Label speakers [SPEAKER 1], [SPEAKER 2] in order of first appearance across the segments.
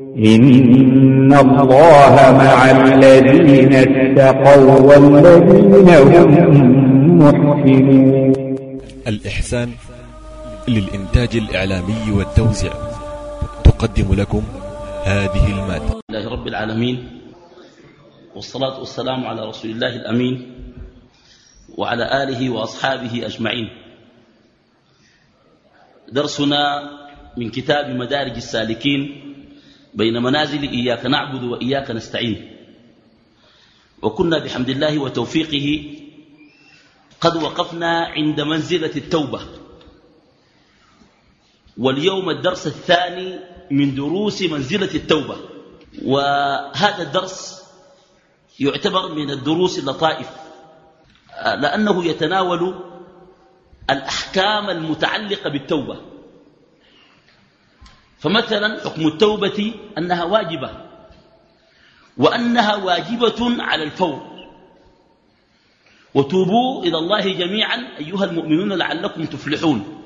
[SPEAKER 1] إن الله مع الذين اتقوا والذين هم محسنون
[SPEAKER 2] الإحسان للإنتاج الإعلامي والتوزيع تقدم لكم هذه المادة.
[SPEAKER 3] لله رب العالمين والصلاة والسلام على رسول الله الأمين وعلى آله وأصحابه أجمعين. درسنا من كتاب مدارج السالكين بين منازل إياك نعبد وإياك نستعين. وكنا بحمد الله وتوفيقه قد وقفنا عند منزلة التوبة. واليوم الدرس الثاني من دروس منزلة التوبة. وهذا الدرس يعتبر من الدروس اللطائف. لأنه يتناول الأحكام المتعلقة بالتوبة. فمثلا حكم التوبة أنها واجبة وأنها واجبة على الفور. وتوبوا إلى الله جميعا أيها المؤمنون لعلكم تفلحون.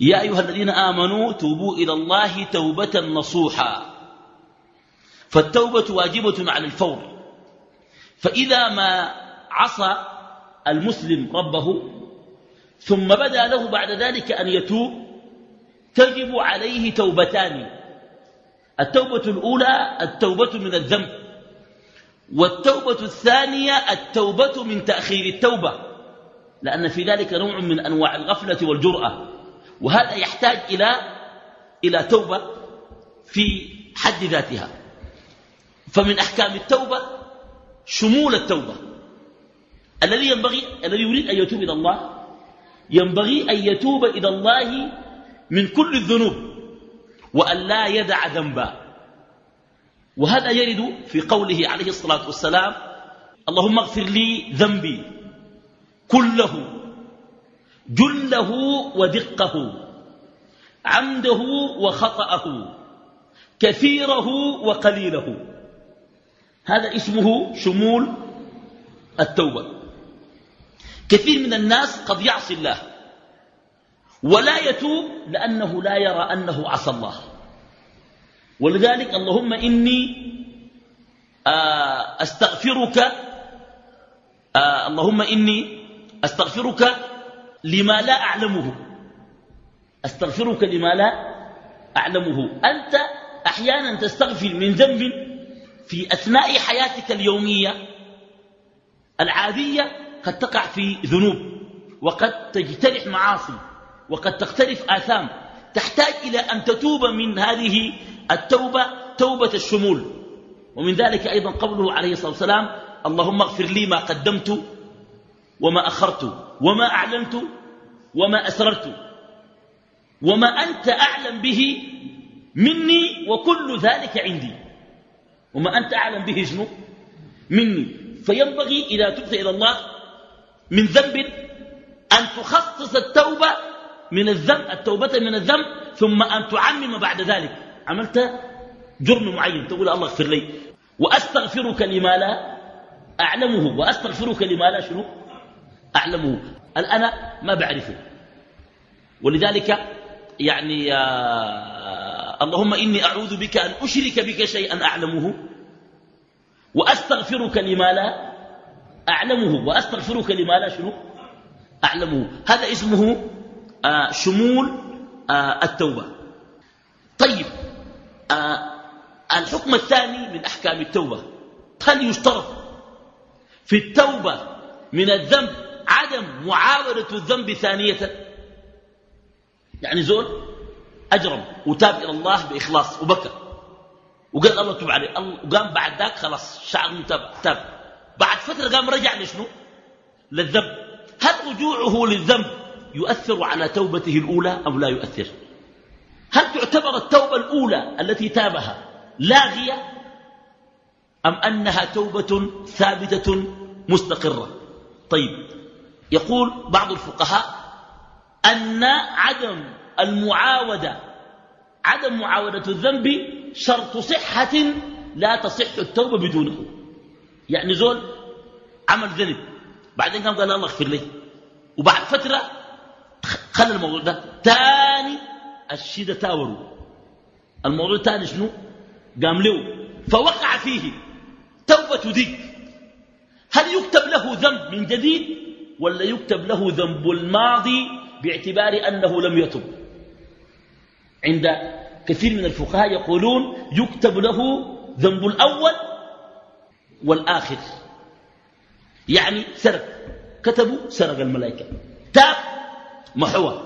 [SPEAKER 3] يا أيها الذين آمنوا توبوا إلى الله توبة نصوحا. فالتوبة واجبة على الفور. فإذا ما عصى المسلم ربه ثم بدا له بعد ذلك أن يتوب تجب عليه توبتان. التوبة الأولى التوبة من الذنب والتوبة الثانية التوبة من تأخير التوبة لأن في ذلك نوع من أنواع الغفلة والجرأة وهذا يحتاج إلى إلى توبة في حد ذاتها. فمن أحكام التوبة شمول التوبة. الذي ينبغي الذي يريد أن يتوب إلى الله ينبغي أن يتوب إلى الله من كل الذنوب وأن لا يدع ذنبا. وهذا يرد في قوله عليه الصلاة والسلام اللهم اغفر لي ذنبي كله جله ودقه عمده وخطأه كثيره وقليله. هذا اسمه شمول التوبة. كثير من الناس قد يعصي الله ولا يتوب لأنه لا يرى أنه عصى الله. ولذلك اللهم إني آه، أستغفرك آه، اللهم إني أستغفرك لما لا أعلمه. أستغفرك لما لا أعلمه. أنت أحيانا تستغفر من ذنب في أثناء حياتك اليومية العادية قد تقع في ذنوب وقد تجترح معاصي. وقد تختلف آثام. تحتاج إلى أن تتوب من هذه التوبة توبة الشمول. ومن ذلك أيضا قوله عليه الصلاة والسلام اللهم اغفر لي ما قدمت وما أخرت وما أعلنت وما أسررت وما أنت أعلم به مني وكل ذلك عندي. وما أنت أعلم به شنو؟ مني. فينبغي إذا تبت إلى الله من ذنب أن تخصص التوبة من الذنب التوبة من الذنب ثم أن تعمم بعد ذلك. عملت جرم معين تقول الله اغفر لي. وأستغفرك لما لا أعلمه. وأستغفرك لما لا شنو؟ أعلمه. الآن ما بعرفه. ولذلك يعني آه اللهم إني أعوذ بك أن أشرك بك شيئا أعلمه. وأستغفرك لما لا أعلمه. وأستغفرك لما لا شنو؟ أعلمه. هذا اسمه آه شمول آه التوبة. طيب آه الحكم الثاني من أحكام التوبة. هل يشترط في التوبة من الذنب عدم معاودة الذنب ثانية؟ يعني زول أجرم وتاب إلى الله بإخلاص وبكى وقال الله تب عليه وقام بعد ذاك خلاص شعر تاب, تاب. بعد فترة قام رجع لشنو؟ للذنب. هل رجوعه للذنب يؤثر على توبته الأولى أو لا يؤثر؟ هل تعتبر التوبة الأولى التي تابها لاغية أم أنها توبة ثابتة مستقرة؟ طيب يقول بعض الفقهاء أن عدم المعاودة عدم معاودة الذنب شرط صحة لا تصح التوبة بدونه. يعني زول عمل ذنب بعدين قام قال الله اغفر لي. وبعد فترة خلى الموضوع ده. تاني الشيء ده تاوروا الموضوع تاني شنو؟ قام له. فوقع فيه. توبة ديك. هل يكتب له ذنب من جديد؟ ولا يكتب له ذنب الماضي باعتبار أنه لم يتب؟ عند كثير من الفقهاء يقولون يكتب له ذنب الأول والآخر. يعني سرق. كتبوا سرق الملائكة. تاب. محوى.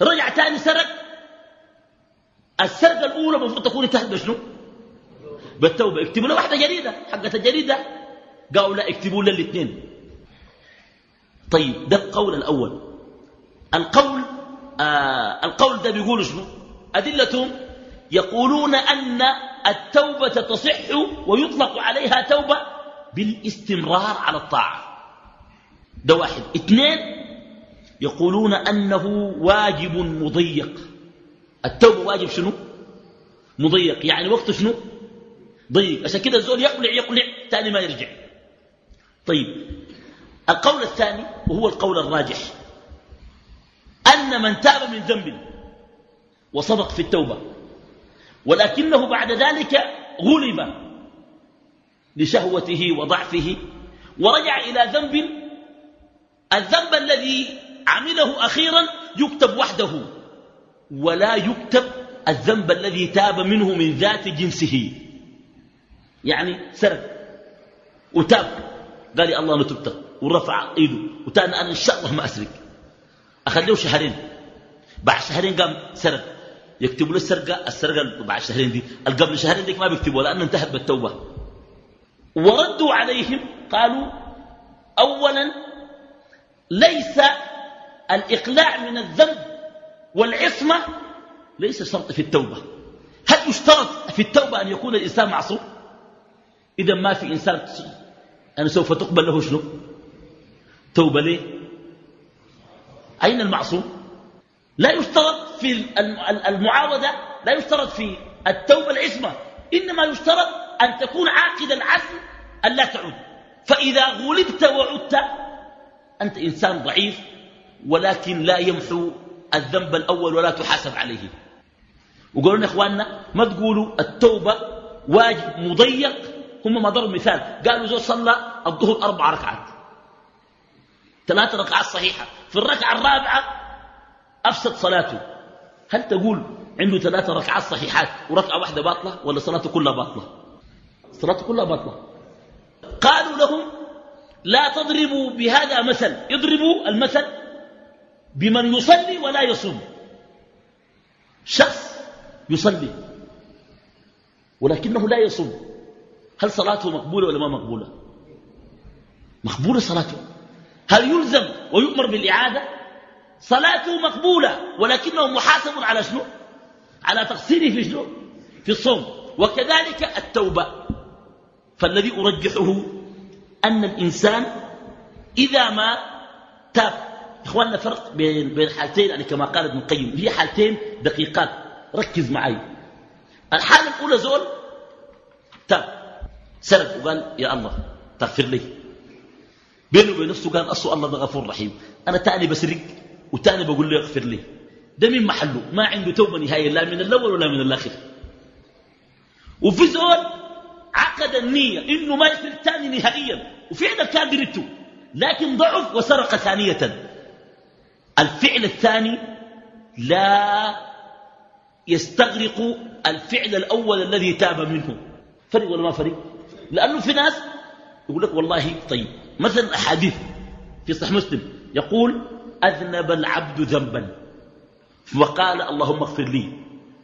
[SPEAKER 3] رجع تاني سرق. السرقة الأولى المفروض تكون انتهت بشنو بالتوبة. اكتبوا له واحدة جريدة. حقت الجريدة. قالوا لا اكتبوا له الاثنين. طيب ده القول الأول. القول آه القول ده بيقول شنو؟ أدلتهم يقولون أن التوبة تصح ويطلق عليها توبة بالاستمرار على الطاعة. ده واحد. اثنين يقولون أنه واجب مضيق. التوبة واجب شنو؟ مضيق. يعني وقت شنو؟ ضيق. عشان كده الزول يقلع يقلع ثاني ما يرجع. طيب القول الثاني وهو القول الراجح. أن من تاب من ذنب وصدق في التوبة ولكنه بعد ذلك غلب لشهوته وضعفه ورجع إلى ذنب الذنب الذي عمله أخيرا يكتب وحده ولا يكتب الذنب الذي تاب منه من ذات جنسه. يعني سرق وتاب قال يا الله أنا تبت ورفع إيده وتاني أنا إن شاء الله ما أسرق. أخذ له شهرين. بعد شهرين قام سرق. يكتبوا له السرقة السرقة بعد شهرين دي قبل شهرين ديك ما بيكتبوا لأنه انتهت بالتوبة. وردوا عليهم قالوا اولا ليس الإقلاع من الذنب والعصمة ليس شرط في التوبة. هل يشترط في التوبة أن يكون الإنسان معصوم؟ إذا ما في إنسان أنا سوف تقبل له شنو؟ توبة ليه؟ أين المعصوم؟ لا يشترط في المعاودة لا يشترط في التوبة العصمة. إنما يشترط أن تكون عاقد العزم أن لا تعود. فإذا غلبت وعدت أنت إنسان ضعيف ولكن لا يمحو الذنب الأول ولا تحاسب عليه. وقالوا لنا إخواننا ما تقولوا التوبة واجب مضيق. هم ما ضربوا مثال. قالوا زول صلى الظهر أربع ركعات. ثلاث ركعات صحيحة. في الركعة الرابعة أفسد صلاته. هل تقول عنده ثلاث ركعات صحيحات وركعة واحدة باطلة ولا صلاته كلها باطلة؟ صلاته كلها باطلة. قالوا لهم لا تضربوا بهذا مثل. اضربوا المثل بمن يصلي ولا يصوم. شخص يصلي ولكنه لا يصوم. هل صلاته مقبولة ولا ما مقبولة؟ مقبولة صلاته. هل يلزم ويؤمر بالإعادة؟ صلاته مقبولة ولكنه محاسب على شنو؟ على تقصيره في شنو؟ في الصوم. وكذلك التوبة. فالذي أرجحه أن الإنسان إذا ما تاب إخواننا فرق بين بين حالتين يعني كما قال ابن القيم هي حالتين دقيقات. ركز معي. الحالة الأولى زول تاب. سرق وقال يا الله تغفر لي. بينه وبين نفسه قال أصل الله ده غفور رحيم. أنا تاني بسرق وتاني بقول له اغفر لي. ده من محله. ما عنده توبة نهائية لا من الأول ولا من الآخر. وفي زول عقد النية إنه ما يصير تاني نهائيا. وفعلا كان دريته لكن ضعف وسرق ثانية. الفعل الثاني لا يستغرق الفعل الأول الذي تاب منه. فرق ولا ما فرق؟ لأنه في ناس يقول لك والله طيب. مثلا أحاديث في صحيح مسلم يقول أذنب العبد ذنبا. وقال اللهم اغفر لي.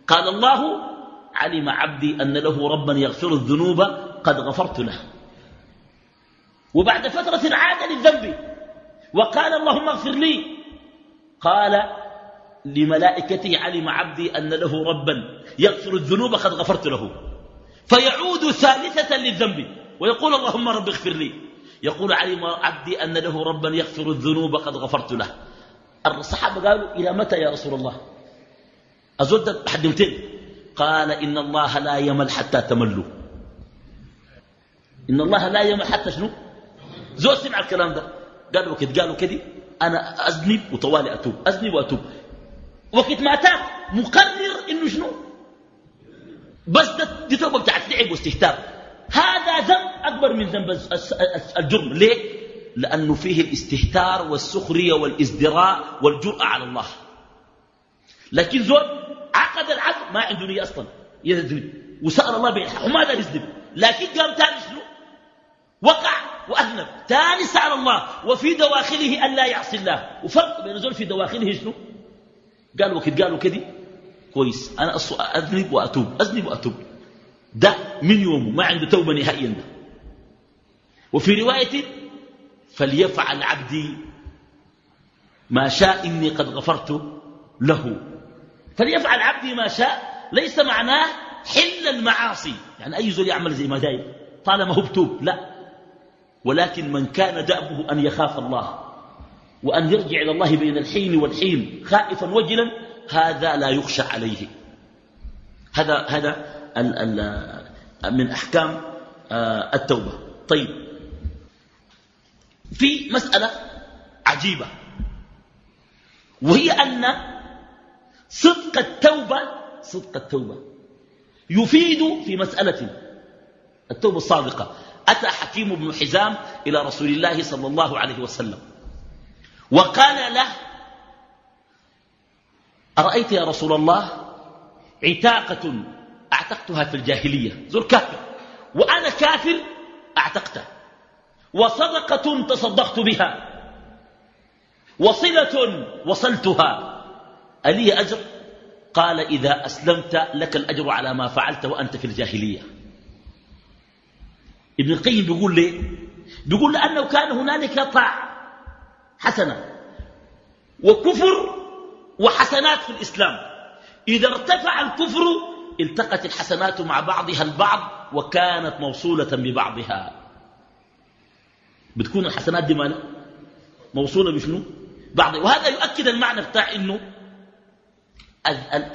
[SPEAKER 3] قال الله علم عبدي أن له ربا يغفر الذنوب قد غفرت له. وبعد فترة عاد للذنب. وقال اللهم اغفر لي. قال لملائكته علم عبدي أن له ربا يغفر الذنوب قد غفرت له. فيعود ثالثة للذنب ويقول اللهم رب اغفر لي. يقول علم عبدي أن له ربا يغفر الذنوب قد غفرت له. الصحابة قالوا إلى متى يا رسول الله؟ أزود حدمتين قال إن الله لا يمل حتى تملوا. إن الله لا يمل حتى شنو؟ زود سمع الكلام ده. قالوا وقت قالوا كده. أنا أذنب وطوالي أتوب أذنب وأتوب. وقت ما تاب مقرر إنه شنو؟ بس دي توبة بتاعت لعب واستهتار. هذا ذنب أكبر من ذنب الجرم. ليه؟ لأنه فيه الاستهتار والسخرية والإزدراء والجرأة على الله. لكن زول عقد العقد ما عنده نية أصلا يذنب. وسأل الله بالحق وما دار يذنب؟ لكن قام تاني شنو؟ وقع وأذنب. تاني سأل الله وفي دواخله أن لا يعصي الله. وفرق بين زول في دواخله شنو؟ قال وكد قالوا كذي كويس. أنا أذنب وأتوب أذنب وأتوب. ده من يومه ما عنده توبة نهائيا ده. وفي رواية فليفعل عبدي ما شاء إني قد غفرت له. فليفعل عبدي ما شاء ليس معناه حل المعاصي. يعني أي زول يعمل زي ما داير طالما هو بتوب لا. ولكن من كان دأبه أن يخاف الله وأن يرجع إلى الله بين الحين والحين خائفا وجلا هذا لا يخشى عليه. هذا هذا من أحكام آه، التوبة. طيب. في مسألة عجيبة وهي أن صدق التوبة صدق التوبة يفيد في مسألة التوبة الصادقة. أتى حكيم بن حزام إلى رسول الله صلى الله عليه وسلم وقال له أرأيت يا رسول الله عتاقة أعتقتها في الجاهلية زر كافر وأنا كافر أعتقته وصدقة تصدقت بها وصلة وصلتها ألي أجر؟ قال إذا أسلمت لك الأجر على ما فعلت وأنت في الجاهلية. ابن القيم بيقول ليه بيقول لأنه كان هنالك طاعة حسنة وكفر وحسنات في الإسلام. إذا ارتفع الكفر التقت الحسنات مع بعضها البعض وكانت موصولة ببعضها. بتكون الحسنات دي مالها موصولة بشنو؟ بعض. وهذا يؤكد المعنى بتاع إنه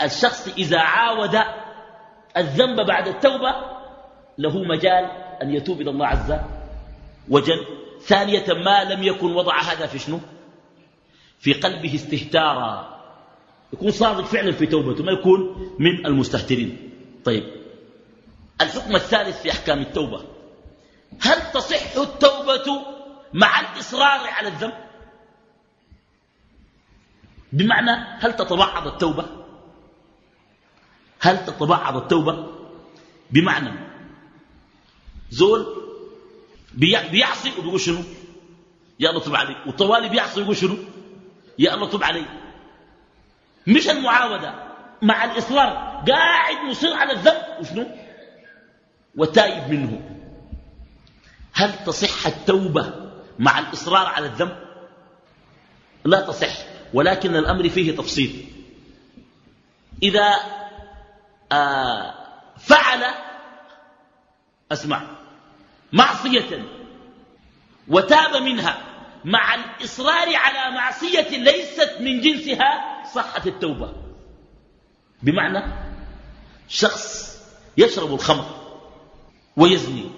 [SPEAKER 3] الشخص إذا عاود الذنب بعد التوبة له مجال أن يتوب إلى الله عز وجل. ثانية ما لم يكن وضع هذا في شنو؟ في قلبه استهتارا. يكون صادق فعلا في توبته ما يكون من المستهترين. طيب. الحكم الثالث في أحكام التوبة. هل تصح التوبة مع الإصرار على الذنب؟ بمعنى هل تتبعض التوبة؟ هل تتبعض التوبة؟ بمعنى زول بيعصي وبيقول شنو؟ يا الله تب علي. وطوالي بيعصي ويقول شنو؟ يا الله تب علي. مش المعاودة مع الإصرار. قاعد مصر على الذنب. وشنو؟ وتائب منه. هل تصح التوبة مع الإصرار على الذنب؟ لا تصح. ولكن الأمر فيه تفصيل. إذا آه فعل أسمع. معصية وتاب منها مع الإصرار على معصية ليست من جنسها صحت التوبة. بمعنى شخص يشرب الخمر ويزني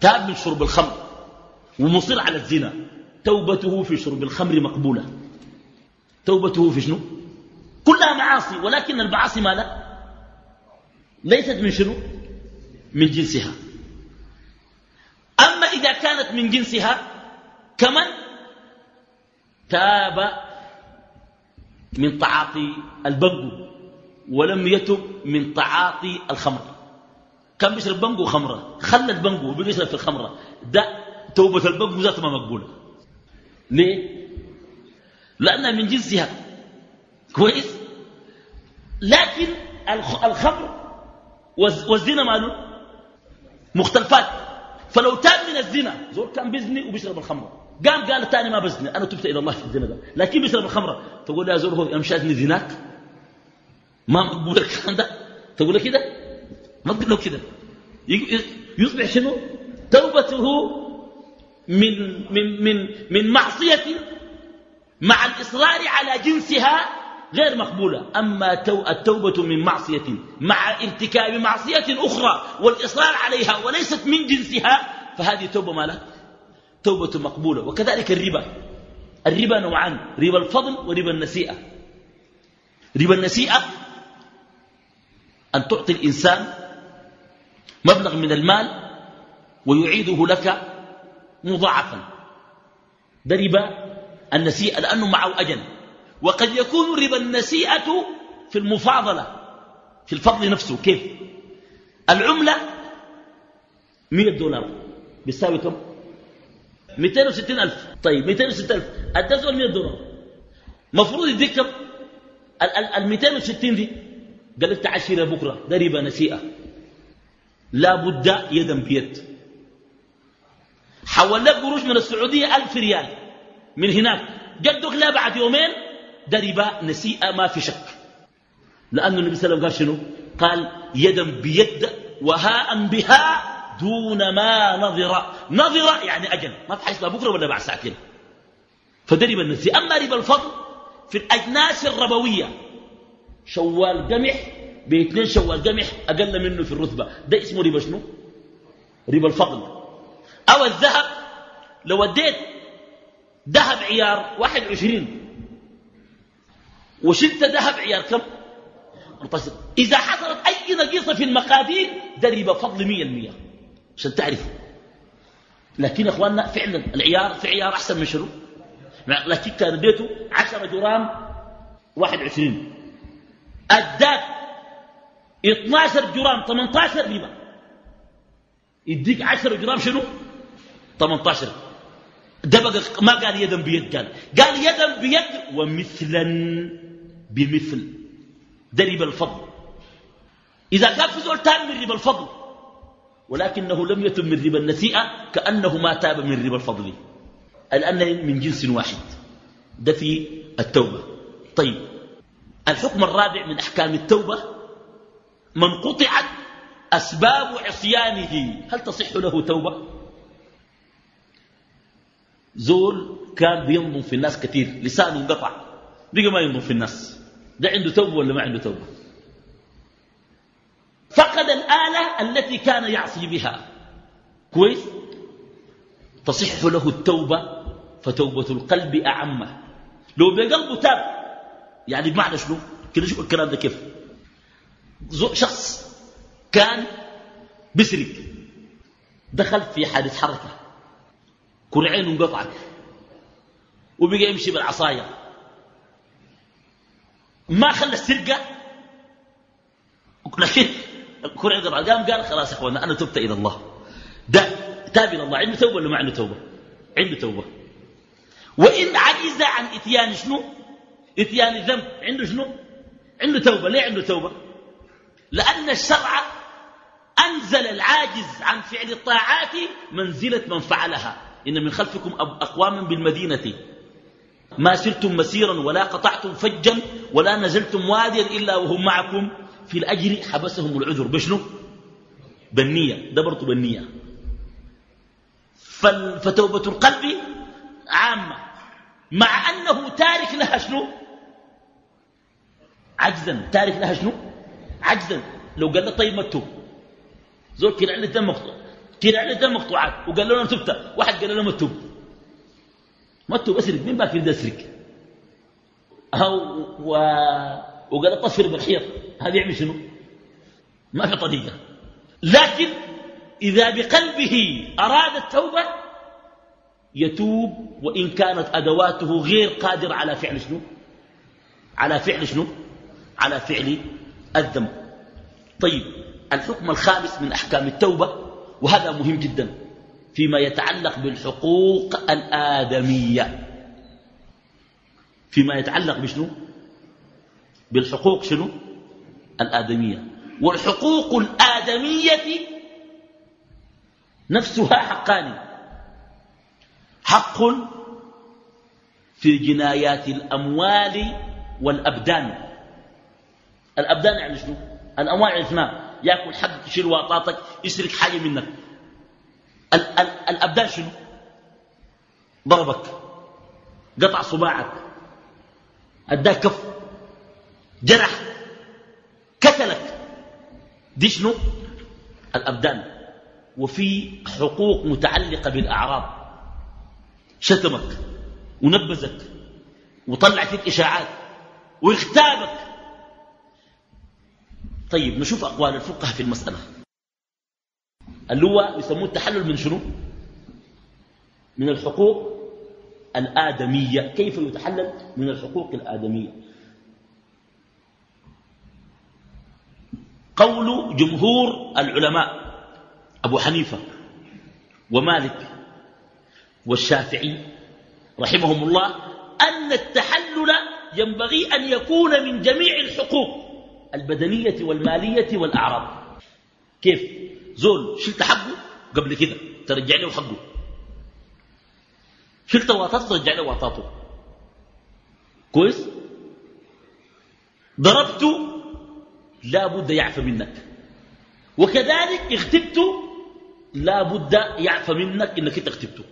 [SPEAKER 3] تاب من شرب الخمر ومصر على الزنا توبته في شرب الخمر مقبولة. توبته في شنو؟ كلها معاصي ولكن المعاصي ما لا ليست من شنو؟ من جنسها. إذا كانت من جنسها كمن؟ تاب من تعاطي البنجو ولم يتب من تعاطي الخمر. كان بيشرب بنجو خمرة؟ خلت بنجو وبيشرب في الخمرة. ده توبة البنك ذاتها ما مقبولة. ليه؟ لأنها من جنسها. كويس؟ لكن الخمر والزنا ماله؟ مختلفات. فلو تاب من الزنا زول كان بيزني وبيشرب الخمر. قام قال تاني ما بزني أنا تبت إلى الله في الزنا ده. لكن بيشرب الخمره تقول يا زول هو يمشي زناك؟ ما مقبول الكلام ده. تقول له كده؟ ما تقول له كده. يصبح شنو؟ توبته من, من, من, من معصية مع الإصرار على جنسها غير مقبولة. أما التوبة من معصية مع ارتكاب معصية أخرى والإصرار عليها وليست من جنسها فهذه توبة ما لا؟ توبة مقبولة. وكذلك الربا. الربا نوعان ربا الفضل وربا النسيئة. ربا النسيئة أن تعطي الإنسان مبلغ من المال ويعيده لك مضاعفا. ده ربا النسيئة لأنه معه أجل. وقد يكون ربا النسيئة في المفاضلة في الفضل نفسه. كيف؟ العملة 100 دولار. بيساوي كم؟ 260 ألف. طيب 260 ألف. الدزول 100 دولار. مفروض يديك كم؟ ال 260 دي. قال لك تعال بكرة ده ربا نسيئة. لا بد يدا بيد. حول لك قروش من السعودية ألف ريال. من هناك. جدك لا بعد يومين ده ربا نسيئه ما في شك. لأن النبي صلى الله عليه وسلم قال شنو؟ قال يدا بيد وهاء بها دون ما نظر. نظر يعني أجل. ما في حاجة بكرة ولا بعد ساعتين. فدرب النسي أما ربا الفضل في الأجناس الربوية. شوال قمح باثنين شوال قمح أقل منه في الرتبة. ده اسمه ربا شنو؟ ربا الفضل. أو الذهب. لو اديت ذهب عيار واحد وعشرين وشلت ذهب عيار كم؟ منتصر إذا حصلت أي نقيصة في المقادير ده ربا فضل مية المية. عشان تعرفوا لكن يا إخواننا فعلا العيار في عيار أحسن من شنو؟ لكن كان اديته 10 جرام 21 اداك 12 جرام 18 ربا. يديك 10 جرام شنو؟ 18 ده بقى ما قال يدا بيد قال. قال يدا بيد ومثلا. بمثل ده ربا الفضل. إذا كان في زول تاب من ربا الفضل ولكنه لم يتم من ربا النسيئة كأنه ما تاب من ربا الفضل. لأن من جنس واحد ده في التوبة. طيب الحكم الرابع من أحكام التوبة من قطعت أسباب عصيانه. هل تصح له توبة؟ زول كان بينظم في الناس كثير لسانه انقطع بقى ما ينظم في الناس. ده عنده توبة ولا ما عنده توبة؟ فقد الآلة التي كان يعصي بها. كويس؟ تصح له التوبة فتوبة القلب أعمه. لو بقلبه تاب يعني بمعنى شنو؟ كده شوف الكلام ده كيف. شخص كان بسرق دخل في حادث حركة كرعين انقطعت وبقى يمشي بالعصاية. ما خلى السرقة؟ لكن كل عقب قام قال خلاص يا اخوانا أنا تبت إلى الله. ده تاب إلى الله. عنده توبة ولا ما عنده توبة؟ عنده توبة. وإن عجز عن إتيان شنو؟ إتيان الذنب عنده شنو؟ عنده توبة. ليه عنده توبة؟ لأن الشرع أنزل العاجز عن فعل الطاعات منزلة من فعلها. إن من خلفكم أقواما بالمدينة. ما سرتم مسيرا ولا قطعتم فجا ولا نزلتم واديا إلا وهم معكم. في الأجر حبسهم العذر. بشنو؟ بالنية. ده برضو بالنية فتوبة القلب عامة. مع أنه تارك لها شنو؟ عجزا. تارك لها شنو؟ عجزا. لو قال له طيب ما تتوب. زول عندي دم مقطوع عندي دم مقطوعات. وقال له أنا تبت. واحد قال له ما تتوب. ما تتوب اسرق مين باكر ده اسرق أو و... وقال اطفر بالحيط هذا يعمل شنو؟ ما في طريقة. لكن إذا بقلبه أراد التوبة يتوب وإن كانت أدواته غير قادر على فعل شنو؟ على فعل شنو؟ على فعل الذنب. طيب الحكم الخامس من أحكام التوبة وهذا مهم جدا. فيما يتعلق بالحقوق الآدمية. فيما يتعلق بشنو؟ بالحقوق شنو؟ الآدمية. والحقوق الآدمية نفسها حقان. حق في جنايات الأموال والأبدان. الأبدان يعني شنو؟ الأموال عرفناه يأكل حق يشيل واطاتك يسرق حاجة منك. ال ال الأبدان شنو؟ ضربك قطع صباعك أداك كف جرح كتلك. دي شنو؟ الأبدان. وفي حقوق متعلقة بالأعراض. شتمك ونبذك وطلع فيك إشاعات واغتابك. طيب نشوف أقوال الفقهاء في المسألة. اللي هو يسموه التحلل من شنو؟ من الحقوق الآدمية. كيف يتحلل؟ من الحقوق الآدمية. قول جمهور العلماء أبو حنيفة ومالك والشافعي رحمهم الله أن التحلل ينبغي أن يكون من جميع الحقوق البدنية والمالية والأعراض. كيف؟ زول شلت حقه قبل كده ترجع له حقه. شلت واطاته ترجع له واطاته. كويس؟ ضربته لا بد يعفى منك. وكذلك اغتبته لا بد يعفى منك إنك أنت اغتبته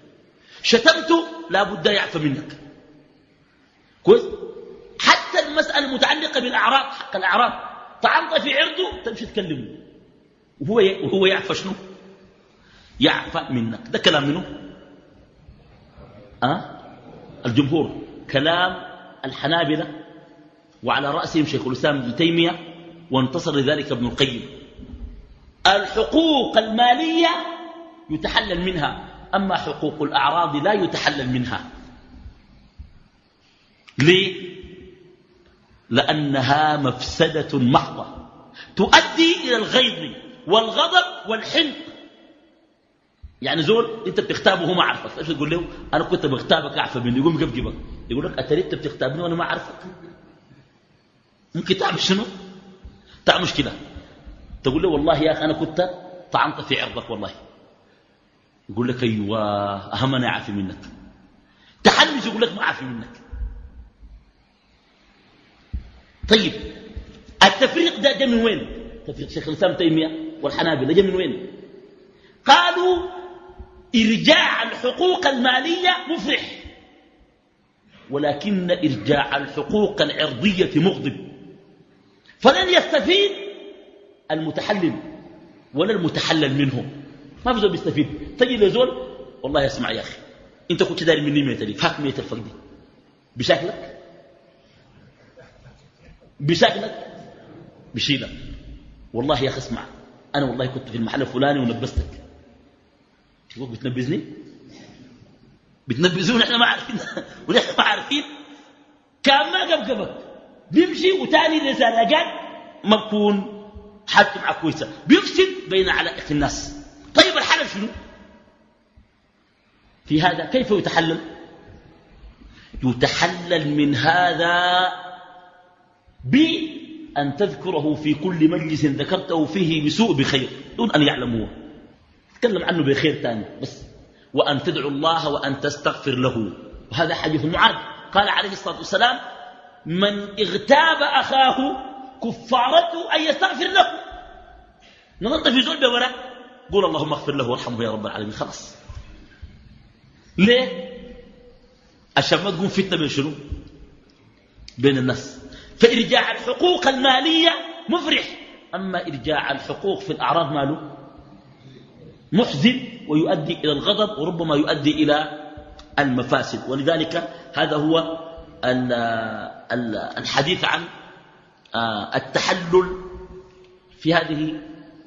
[SPEAKER 3] شتمته لا بد يعفى منك. كويس؟ حتى المسألة المتعلقة بالأعراض حق الأعراض. طعنت في عرضه تمشي تكلمه. وهو وهو يعفى شنو؟ يعفى منك. ده كلام منه أه؟ الجمهور. كلام الحنابلة وعلى رأسهم شيخ الإسلام ابن تيمية وانتصر لذلك ابن القيم. الحقوق المالية يتحلل منها أما حقوق الأعراض لا يتحلل منها. ليه؟ لأنها مفسدة محضة. تؤدي إلى الغيظ. والغضب والحنق يعني زول انت بتختابه وهو ما عارفك. إيش تقول له؟ أنا كنت بختابك اعفى مني. يقوم يقفقفك يقول لك اتريد انت بتختابني وأنا ما عارفك. ممكن تعمل شنو؟ تعمل مشكلة. تقول له والله يا أخي أنا كنت طعنت في عرضك والله. يقول لك أيوه اهم أنا عافي منك. تحمس يقول لك ما عافي منك. طيب التفريق ده جاء من وين؟ تفريق شيخ الإسلام تيمية. والحنابلة. جاء من وين؟ قالوا إرجاع الحقوق المالية مفرح. ولكن إرجاع الحقوق العرضية مغضب. فلن يستفيد المتحلل ولا المتحلل منه ما في زول بيستفيد. تجي لزول والله اسمع يا أخي أنت كنت داري مني مية ألف هات مية الفق دي بشكلك بشكلك بشيلك والله يا أخي اسمع. أنا والله كنت في المحل الفلاني ونبستك. تقول بتنبذني بتنبذوني إحنا ما عارفين. ونحن ما عارفين. كان ما قبقبك بيمشي وتاني رسالة ما بكون حالته معك كويسة. بيفسد بين علائق الناس. طيب الحل شنو؟ في هذا كيف يتحلل؟ يتحلل من هذا بأن تذكره في كل مجلس ذكرته فيه بسوء بخير دون أن يعلموه. تكلم عنه بخير ثاني بس. وأن تدعو الله وأن تستغفر له. وهذا حديث معاذ قال عليه الصلاة والسلام من اغتاب أخاه كفارته أن يستغفر له. نظرت في زول بورا قول اللهم اغفر له وارحمه يا رب العالمين. خلاص. ليه؟ عشان ما تقوم فتنة بين شنو؟ بين الناس. فإرجاع الحقوق المالية مفرح. أما إرجاع الحقوق في الأعراض ماله؟ محزن ويؤدي إلى الغضب وربما يؤدي إلى المفاسد. ولذلك هذا هو الحديث عن آه، التحلل في هذه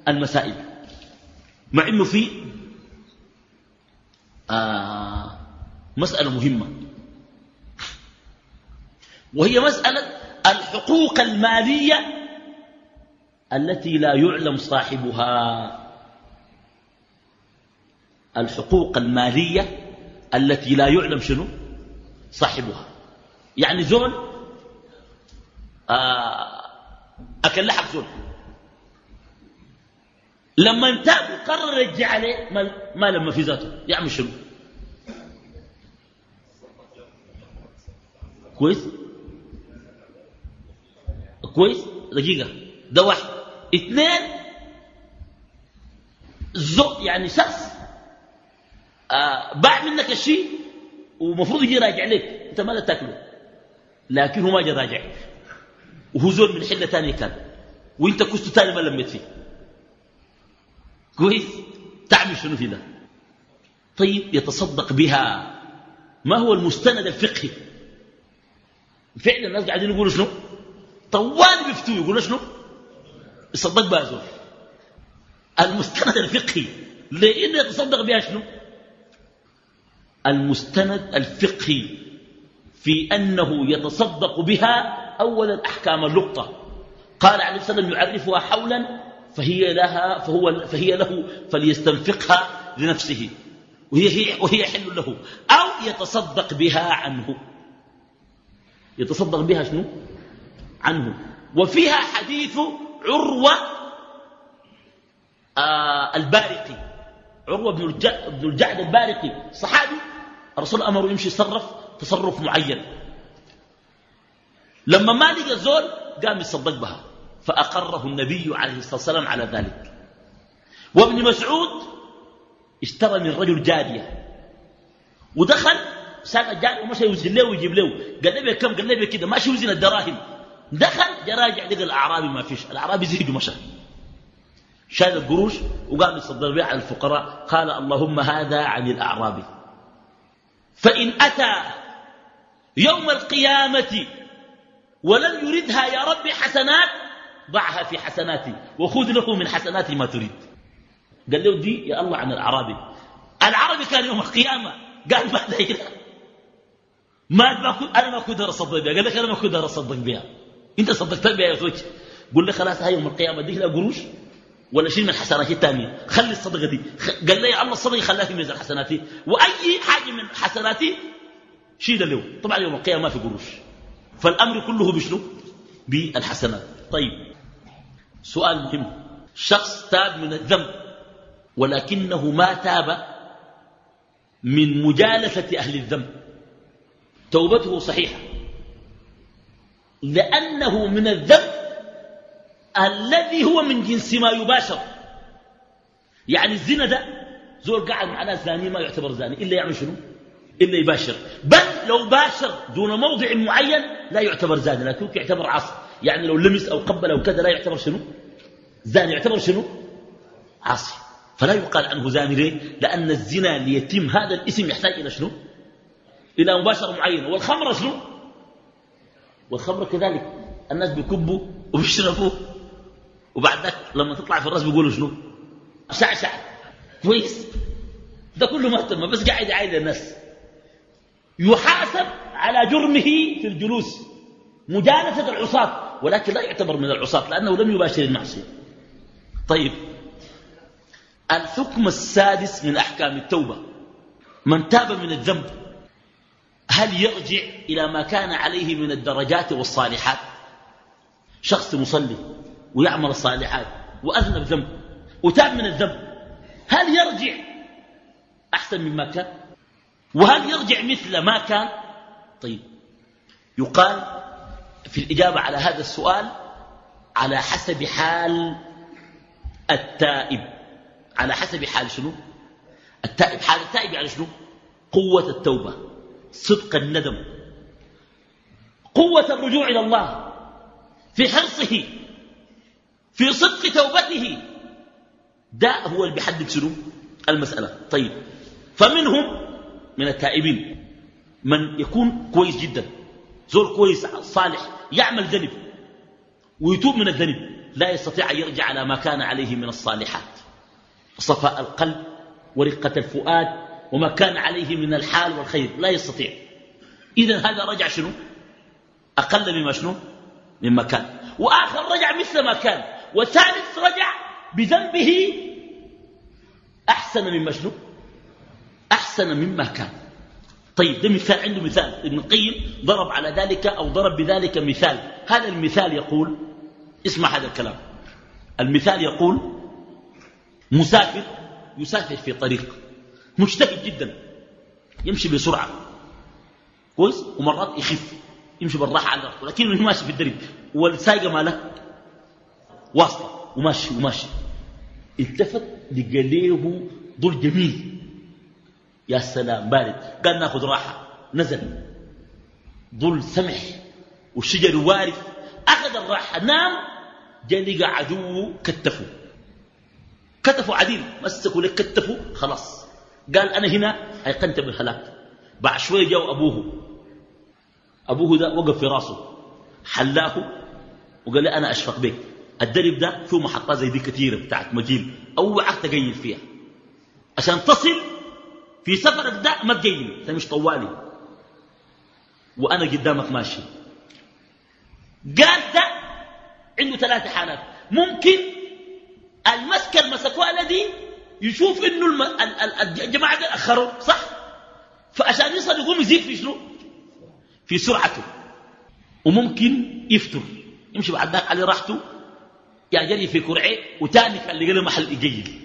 [SPEAKER 3] المسائل. مع أنه في آه، مسألة مهمة. وهي مسألة الحقوق المالية التي لا يعلم صاحبها. الحقوق المالية التي لا يعلم شنو؟ صاحبها. يعني زول آه أكل لحق زول. لما انتاب قرر يرجع عليه ما, ما لما في ذاته. يعمل شنو؟ كويس؟ كويس؟ دقيقة. ده واحد. اثنين زو يعني شخص آه باع منك الشيء ومفروض يجي راجع لك. انت ما تاكله؟ لكن هو ما جا راجع وهو زول من حلة ثانية كان. وانت كنت ثاني ما لميت فيه. كويس؟ تعمل شنو في ده؟ طيب يتصدق بها. ما هو المستند الفقهي؟ فعلا الناس قاعدين يقولوا شنو؟ طوال بيفتوا يقولوا شنو؟ يصدق بها زول. المستند الفقهي. لأنه يتصدق بها شنو؟ المستند الفقهي في أنه يتصدق بها أولا أحكام اللقطة. قال عليه السلام يعرفها حولا فهي لها فهو فهي له فليستنفقها لنفسه. وهي هي وهي حل له. أو يتصدق بها عنه. يتصدق بها شنو؟ عنه. وفيها حديث عروة آه البارقي. عروة بن بن الجعد البارقي. صحابي؟ الرسول أمره يمشي يتصرف تصرف معين. لما ما لقى الزول قام يصدق بها. فأقره النبي عليه الصلاة والسلام على ذلك. وابن مسعود اشترى من رجل جارية. ودخل ساق الجارية ومشى يوزن له ويجيب له. قال لي كم؟ قال لي كده. ماشي يوزن الدراهم. دخل جراجع لقى الأعرابي ما فيش. الأعرابي زهد ومشى. شال القروش وقام يصدر بها على الفقراء. قال اللهم هذا عن الأعرابي. فإن أتى يوم القيامة ولم يردها يا رب حسنات ضعها في حسناتي وخذ له من حسناتي ما تريد. قال له دي يا الله عن العربي العربي كان يوم القيامة. قال ما داير. ما أنا ما كنت اصدق بها. قال لك أنا ما كنت اصدق بها. انت صدقت بها يا زوج قل لي خلاص هاي يوم القيامة دي لا قروش ولا شيء من الحسنات الثانية خلي الصدقة دي. قال لي الله الصدقة خلاها في ميزان حسناتي وأي حاجة من حسناتي شيل له طبعا يوم القيامة ما في قروش. فالأمر كله بشنو؟ بالحسنات. طيب. سؤال مهم. شخص تاب من الذنب ولكنه ما تاب من مجالسة أهل الذنب. توبته صحيحة. لأنه من الذنب الذي هو من جنس ما يباشر. يعني الزنا ده زول قاعد مع ناس زاني ما يعتبر زاني إلا يعمل شنو؟ إلا يباشر. بل لو باشر دون موضع معين لا يعتبر زاني لكن يعتبر عاصي. يعني لو لمس أو قبل أو كذا لا يعتبر شنو؟ زاني يعتبر شنو؟ عاصي. فلا يقال عنه زاني ليه؟ لأن الزنا ليتم هذا الاسم يحتاج إلى شنو؟ إلى مباشرة معينة. والخمر شنو؟ والخمر كذلك. الناس بيكبوا وبيشربوا. وبعد ذلك لما تطلع في الراس بيقولوا شنو؟ شعشع كويس. ده كله مهتم بس قاعد يعايد الناس. يحاسب على جرمه في الجلوس. مجالسة العصاة. ولكن لا يعتبر من العصاة لأنه لم يباشر المعصية. طيب. الحكم السادس من أحكام التوبة. من تاب من الذنب. هل يرجع إلى ما كان عليه من الدرجات والصالحات؟ شخص مصلي ويعمل الصالحات وأذنب ذنب وتاب من الذنب هل يرجع أحسن مما كان؟ وهل يرجع مثل ما كان؟ طيب يقال في الإجابة على هذا السؤال على حسب حال التائب. على حسب حال شنو؟ التائب حال التائب يعني شنو؟ قوة التوبة. صدق الندم قوة الرجوع إلى الله في حرصه في صدق توبته. ده هو اللي بيحدد شنو؟ المسألة. طيب فمنهم من التائبين من يكون كويس جدا زور كويس صالح يعمل ذنب ويتوب من الذنب لا يستطيع أن يرجع على ما كان عليه من الصالحات. صفاء القلب ورقة الفؤاد وما كان عليه من الحال والخير لا يستطيع. إذا هذا رجع شنو؟ أقل مما شنو؟ مما كان. وآخر رجع مثل ما كان. وثالث رجع بذنبه أحسن مما شنو؟ أحسن مما كان. طيب ده مثال عنده مثال. ابن القيم ضرب على ذلك أو ضرب بذلك مثال. هذا المثال يقول اسمع هذا الكلام. المثال يقول مسافر يسافر في طريق. مجتهد جدا. يمشي بسرعة. كويس؟ ومرات يخف. يمشي بالراحة على الأرض. لكنه ماشي في الدرب. والسايقة ماله واصلة. وماشي وماشي. التفت لقى له ضل جميل. يا سلام بارد. قال ناخذ راحة. نزل. ظل سمح. والشجر وارث. أخذ الراحة. نام. جاء لقى عدوه كتفه. كتفه عديل. مسكوا لك كتفه. خلاص. قال أنا هنا أيقنت بالهلاك بعد شوية جاء أبوه. أبوه ده وقف في راسه. حلاه وقال لي أنا أشفق بك. الدرب ده فيه محطات زي دي كثيرة بتاعت مجيل. أوعك تقيل فيها. عشان تصل في سفرك ده ما تقيل. أنت مش طوالي. وأنا قدامك ماشي. قال ده عنده ثلاثة حالات. ممكن المسكة المسكوها الذي يشوف إنه الم... الجماعة دي أخروا صح؟ فعشان يصل يقوم يزيد في شنو؟ في سرعته. وممكن يفتر. يمشي بعد ذاك على راحته. يا جري في كرعه وتاني كان لقى له محل يجيل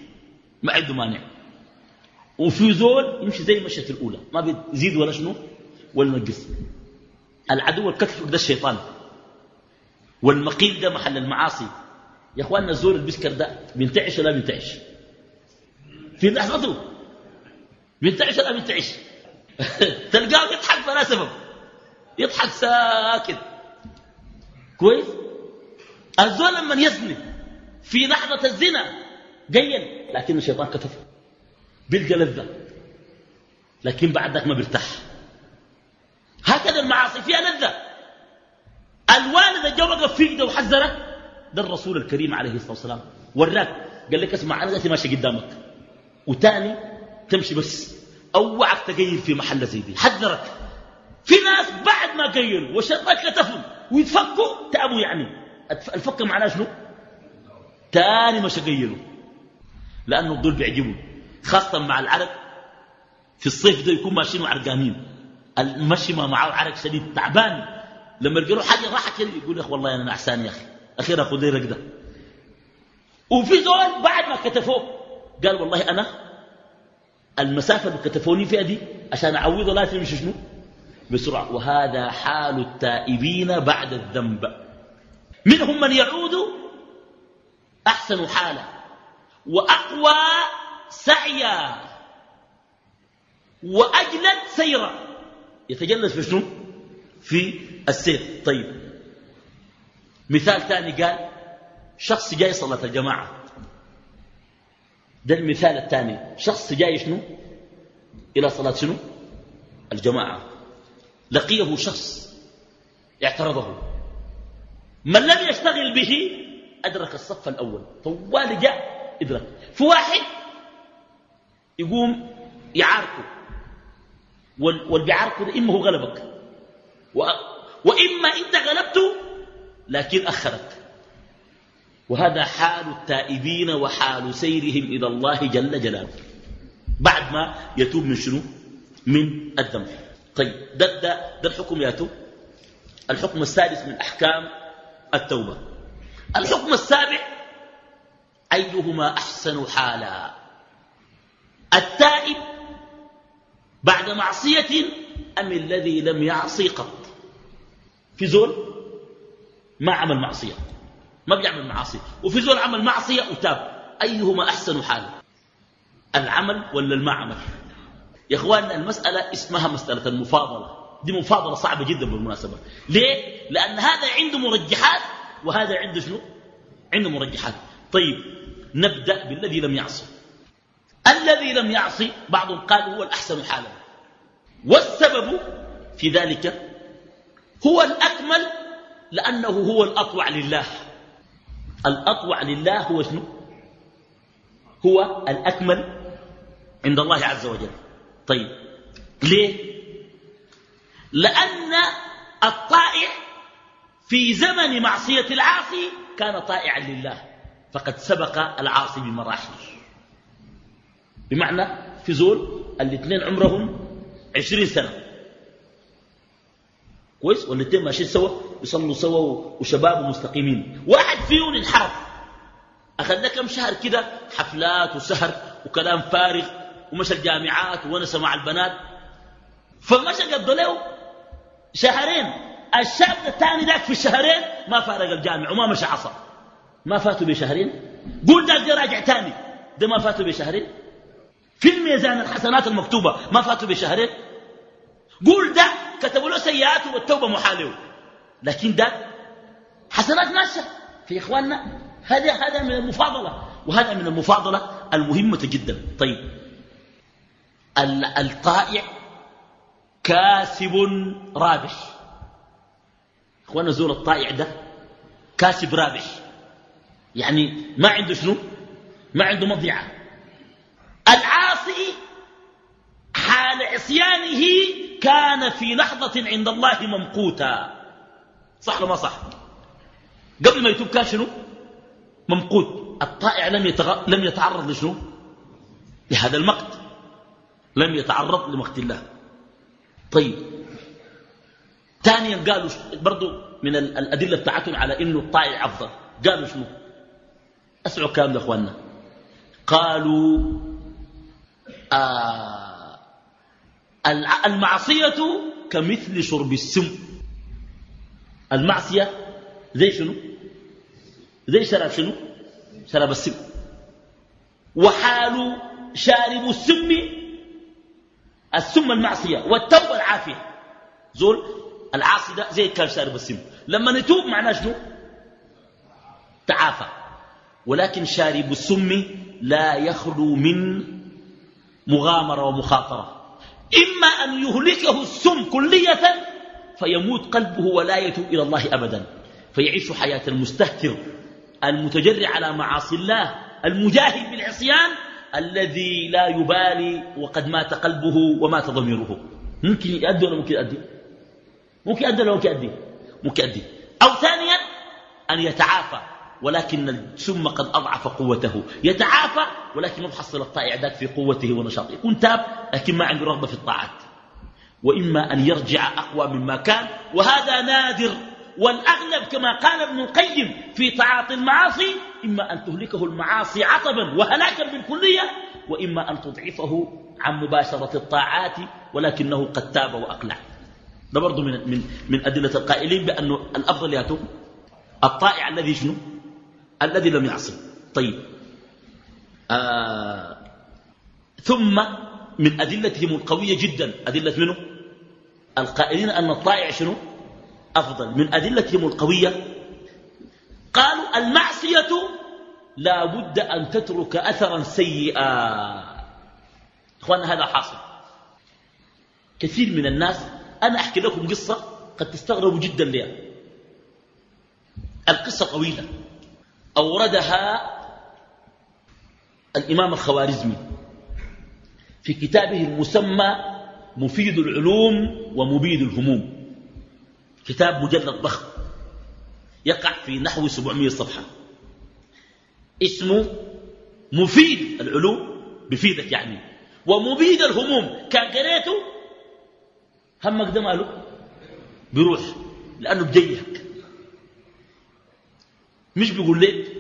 [SPEAKER 3] ما عنده مانع. وفي زول يمشي زي مشيت الأولى. ما بيزيد ولا شنو؟ ولا ينقص العدو الكتف ده الشيطان. والمقيل ده محل المعاصي. يا إخواننا الزول البسكر ده بينتعش ولا بينتعش؟ في لحظته. بينتعش ولا بينتعش؟ تلقاه يضحك بلا سبب. يضحك ساكت. كويس؟ الزول لما يزني في لحظة الزنا قيل لكن الشيطان كتفه بيلقى لذة. لكن بعد ما بيرتاح. هكذا المعاصي فيها لذة. الوالد الجو وقف فيك ده وحذرك ده الرسول الكريم عليه الصلاة والسلام. وراك. قال لك اسمع ذاتي ماشي قدامك. وتاني تمشي بس. أوعك تقيل في محل زي دي. حذرك. في ناس بعد ما قيلوا وشرك كتفهم ويتفكوا. تعبوا يعني. الفك معناه شنو؟ تاني مش قيلوا لأنه الضل بيعجبوا. خاصة مع العرق. في الصيف ده يكون ماشيين وعرقانين. المشي ما معه عرق شديد. تعبان. لما يلقوا حاجة راحت يقول يا أخي والله أنا نعسان يا أخي. أخيرا خذ لي رقدة وفي زول بعد ما كتفوه قال والله أنا المسافة اللي كتفوني فيها دي عشان أعوضه لازم يمشي شنو؟ بسرعة. وهذا حال التائبين بعد الذنب. منهم من يعود أحسن حالا وأقوى سعيا وأجلد سيرا. يتجلس في شنو؟ في السير. طيب. مثال ثاني قال شخص جاي صلاة الجماعة. ده المثال الثاني. شخص جاي شنو؟ إلى صلاة شنو؟ الجماعة. لقيه شخص اعترضه. من لم يشتغل به أدرك الصف الأول. طوال جاء إدرك في واحد يقوم يعاركه. واللي بيعاركه إما هو غلبك. وإما أنت غلبته لكن أخرك. وهذا حال التائبين وحال سيرهم إلى الله جل جلاله. بعد ما يتوب من شنو؟ من الذنب. طيب ده, ده, ده الحكم ياتو الحكم السادس من أحكام التوبة. الحكم السابع أيهما أحسن حالا؟ التائب بعد معصية أم الذي لم يعصي قط؟ في زول ما عمل معصية. ما بيعمل معاصي. وفي زول عمل معصية وتاب. أيهما أحسن حالا العمل ولا المعمل؟ يا اخواننا المسألة اسمها مسألة المفاضلة. دي مفاضلة صعبة جدا بالمناسبة. ليه؟ لأن هذا عنده مرجحات وهذا عنده شنو؟ عنده مرجحات. طيب نبدأ بالذي لم يعصي. الذي لم يعصي بعضهم قال هو الأحسن حالا. والسبب في ذلك هو الأكمل لأنه هو الأطوع لله. الأطوع لله هو شنو؟ هو الأكمل عند الله عز وجل. طيب ليه؟ لأن الطائع في زمن معصية العاصي كان طائعا لله فقد سبق العاصي بمراحل. بمعنى في زول الاثنين عمرهم عشرين سنة. كويس؟ والاثنين ماشيين سوا يصلوا سوا وشباب مستقيمين. واحد فيهم انحرف. أخذنا كم شهر كده حفلات وسهر وكلام فارغ ومشى الجامعات ونس مع البنات. فمشى قضوا له شهرين. الشاب الثاني ذاك في الشهرين ما فارق الجامع وما مشى عصر ما فاتوا بشهرين. قول ذاك ده راجع ثاني ده ما فاتوا بشهرين. في الميزان الحسنات المكتوبة ما فاتوا بشهرين. قول ده كتبوا له سيئات والتوبة محاله لكن ده حسنات ماشية في إخواننا هذا هذا من المفاضلة وهذا من المفاضلة المهمة جدا. طيب. الطائع كاسب رابح. اخوانا زول الطائع ده كاسب رابح. يعني ما عنده شنو؟ ما عنده مضيعة. العاصي حال عصيانه كان في لحظة عند الله ممقوتا. صح ولا ما صح؟ قبل ما يتوب كان شنو؟ ممقوت الطائع لم, يتغ... لم يتعرض لشنو؟ لهذا المقت. لم يتعرض لمقت الله. طيب. ثانيا قالوا برضو من الأدلة بتاعتهم على إنه الطائع أفضل. قالوا شنو؟ أسعوا كامل يا أخواننا قالوا آه المعصية كمثل شرب السم. المعصية زي شنو؟ زي شراب شنو؟ شراب السم. وحال شارب السم السم المعصية والتوبة العافية. زول العاصي ده زي كان شارب السم. لما نتوب معناه شنو؟ تعافى. ولكن شارب السم لا يخلو من مغامرة ومخاطرة. إما أن يهلكه السم كلية فيموت قلبه ولا يتوب إلى الله أبدا. فيعيش حياة المستهتر المتجرع على معاصي الله المجاهد بالعصيان الذي لا يبالي وقد مات قلبه ومات ضميره. ممكن يؤدي ولا ممكن يؤدي؟ ممكن يؤدي ولا ممكن يؤدي؟ ممكن يؤدي. أو ثانيا أن يتعافى ولكن السم قد أضعف قوته. يتعافى ولكن ما تحصل الطائع في قوته ونشاطه. يكون تاب لكن ما عنده رغبة في الطاعات. وإما أن يرجع أقوى مما كان وهذا نادر. والأغلب كما قال ابن القيم في تعاطي المعاصي إما أن تهلكه المعاصي عطبا وهلاكا بالكلية وإما أن تضعفه عن مباشرة الطاعات ولكنه قد تاب وأقلع. ده برضو من, من, من أدلة القائلين بأن الأفضل ياتوا الطائع الذي شنو؟ الذي لم يعصي. طيب. آه ثم من أدلتهم القوية جدا. أدلة منه؟ القائلين أن الطائع شنو؟ أفضل من أدلتهم القوية؟ قالوا المعصية لا بد أن تترك أثرا سيئا. إخوانا هذا حاصل. كثير من الناس أنا أحكي لكم قصة قد تستغربوا جدا لها القصة طويلة. أوردها الإمام الخوارزمي في كتابه المسمى مفيد العلوم ومبيد الهموم. كتاب مجلد ضخم يقع في نحو 700 صفحة. اسمه مفيد العلوم بفيدك يعني. ومبيد الهموم. كان قريته؟ همك ده ماله؟ بيروح لأنه بجيك مش بيقول لك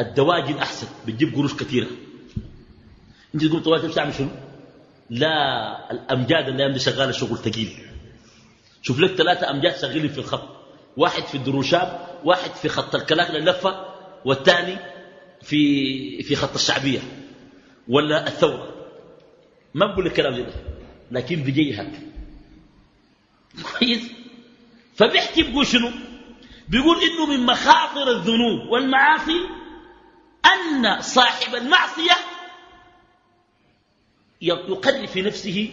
[SPEAKER 3] الدواجن أحسن بتجيب قروش كثيرة. أنت تقول طوال تمشي تعمل شنو لا الأمجاد اللي دي شغالة شغل ثقيل. شوف لك ثلاثة أمجاد شغالين في الخط. واحد في الدروشاب واحد في خط الكلاكل اللفة والثاني في في خط الشعبية ولا الثورة. ما بقول لك كلام ده لكن بيجيهك كويس؟ فبيحكي بيقول شنو؟ بيقول إنه من مخاطر الذنوب والمعاصي أن صاحب المعصية يقر في نفسه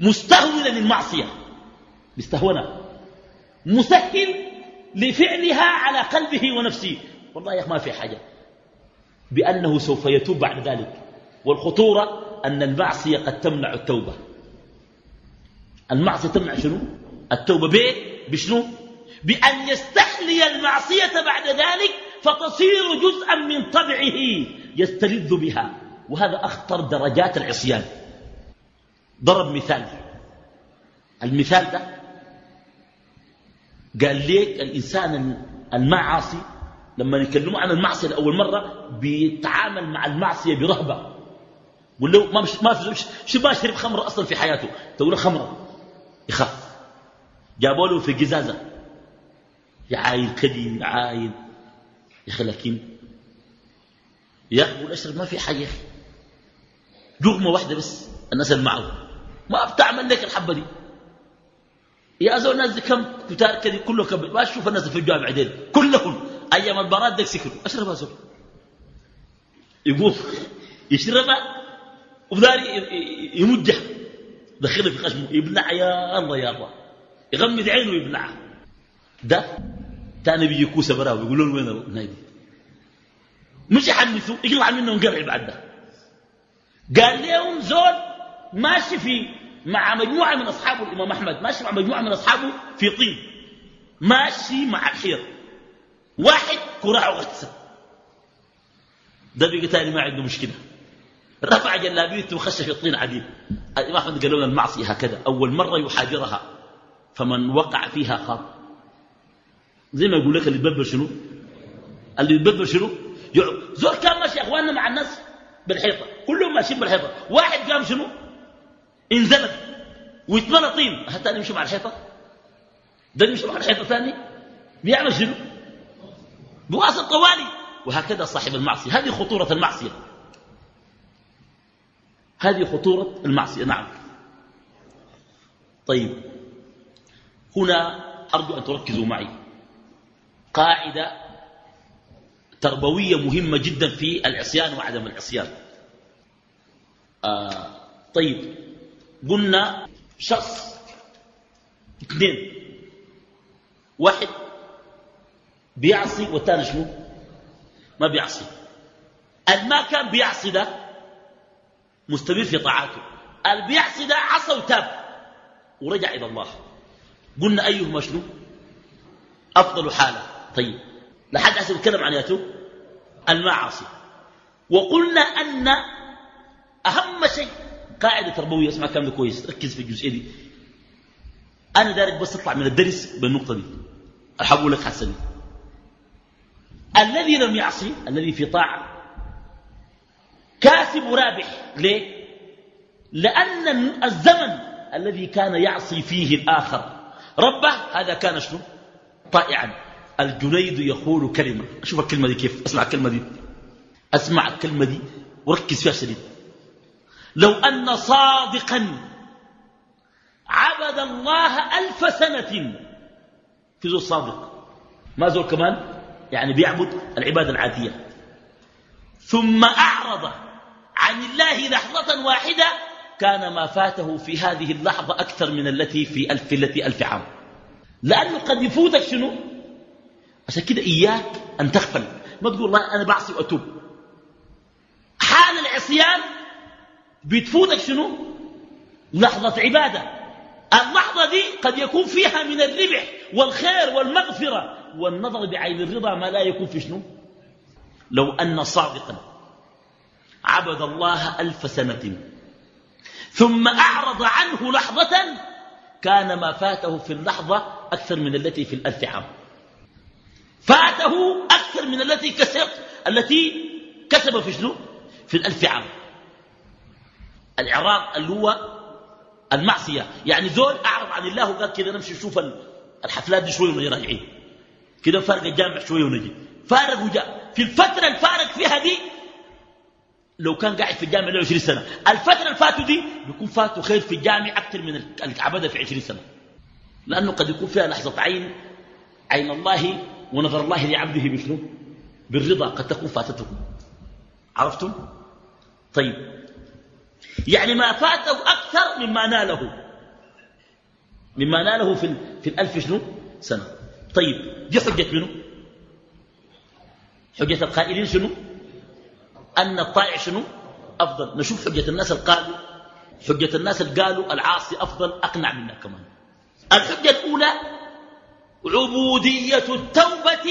[SPEAKER 3] مستهونا للمعصية. مستهونا مسهل لفعلها على قلبه ونفسه. والله يا أخي ما في حاجة. بأنه سوف يتوب بعد ذلك. والخطورة أن المعصية قد تمنع التوبة. المعصية تمنع شنو؟ التوبة بيه بشنو؟ بأن يستحلي المعصية بعد ذلك فتصير جزءا من طبعه يستلذ بها. وهذا أخطر درجات العصيان. ضرب مثال. المثال ده قال ليك الإنسان المعاصي لما يكلموا عن المعصية لأول مرة بيتعامل مع المعصية برهبة. ولو ما مش ما شو ما شرب خمر أصلا في حياته؟ تقول خمرة يخاف. جابوا له في قزازة. يعاين كدي يعاين يا أخي لكن يأكل أشرب ما في حاجة يا أخي. جغمة واحدة بس الناس اللي معه. ما بتعمل لك الحبة دي. يا زول الناس كم كتار كذي كله كم ما تشوف الناس في الجامع بعدين كلهم. أيام البراد ديك سكروا أشربها زول يقوم يشربها وبداري يمجح دخلها في خشمه. يبلع يا الله يا الله. يغمد عينه ويبلعها ده تاني بيجي كوسه براه ويقول له وين النايدي مش يحمسوا. يقلع منهم قرع بعد ده. قال لهم زول ماشي في مع مجموعة من أصحابه الإمام أحمد. ماشي مع مجموعة من أصحابه في طين. ماشي مع الحير واحد كراع غتسة ده بيجي تاني ما عنده مشكلة. رفع جلابيته وخش في الطين عديد الإمام أحمد قال لنا المعصية هكذا. أول مرة يحاذرها فمن وقع فيها خاطئ زي ما يقول لك اللي يتبدل شنو؟ اللي يتبدل شنو؟ زور كان ماشي يا إخواننا مع الناس بالحيطة. كلهم ماشيين بالحيطة. واحد قام شنو؟ انزلت ويتمنى طين الثاني يمشي مع الحيطة. ده يمشي مع الحيطة ثاني. بيعمل شنو؟ بواصل طوالي. وهكذا صاحب المعصية. هذه خطورة المعصية. هذه خطورة المعصية. نعم. طيب. هنا أرجو أن تركزوا معي. قاعدة تربوية مهمة جدا في العصيان وعدم العصيان. آه طيب. قلنا شخص اثنين. واحد بيعصي والثاني شنو؟ ما بيعصي. الما كان بيعصي ده مستمر في طاعاته. بيعصي ده عصى وتاب ورجع إلى الله. قلنا أيهما شنو؟ أفضل حالة. طيب لحد عشان نتكلم عن ياتو؟ المعاصي وقلنا أن أهم شيء قاعدة تربوية اسمع كلام كويس ركز في الجزئية دي. أنا دارك بس أطلع من الدرس بالنقطة دي. أحول لك حسني الذي لم يعصي الذي في طاعة كاسب رابح. ليه؟ لأن الزمن الذي كان يعصي فيه الآخر. ربه هذا كان شنو؟ طائعا. الجنيد يقول كلمة. شوف الكلمة دي كيف؟ أسمع الكلمة دي. أسمع الكلمة دي. وركز فيها شديد. لو أن صادقا عبد الله ألف سنة. في ذو الصادق. ما زول كمان يعني بيعبد العبادة العادية. ثم أعرض عن الله لحظة واحدة كان ما فاته في هذه اللحظة أكثر من التي في ألف التي ألف عام. لأنه قد يفوتك شنو؟ عشان كده إياك أن تغفل. ما تقول الله أنا بعصي وأتوب. حال العصيان بتفوتك شنو؟ لحظة عبادة. اللحظة دي قد يكون فيها من الربح والخير والمغفرة. والنظر بعين الرضا ما لا يكون في شنو؟ لو أن صادقا. عبد الله ألف سنة. ثم أعرض عنه لحظة كان ما فاته في اللحظة أكثر من التي في الألف عام. فاته أكثر من التي كسب التي كسب في شنو؟ في الألف عام. الإعراض اللي هو المعصية. يعني زول أعرض عن الله وقال كده نمشي نشوف الحفلات دي شوية ونجي راجعين. كده فارق الجامع شوية ونجي. فارق وجاء في الفترة الفارق فيها دي لو كان قاعد في الجامع له 20 سنة. الفترة اللي فاتوا دي بيكون فاتوا خير في الجامع أكثر من العبادة في 20 سنة. لأنه قد يكون فيها لحظة عين عين الله ونظر الله لعبده بشنو؟ بالرضا قد تكون فاتته عرفتم؟ طيب. يعني ما فاته أكثر مما ناله. مما ناله في, في الألف شنو؟ سنة. طيب دي حجة منه. حجة القائلين شنو؟ أن الطائع شنو؟ أفضل. نشوف حجة الناس اللي حجة الناس اللي قالوا العاصي أفضل أقنع منا كمان. الحجة الأولى عبودية التوبة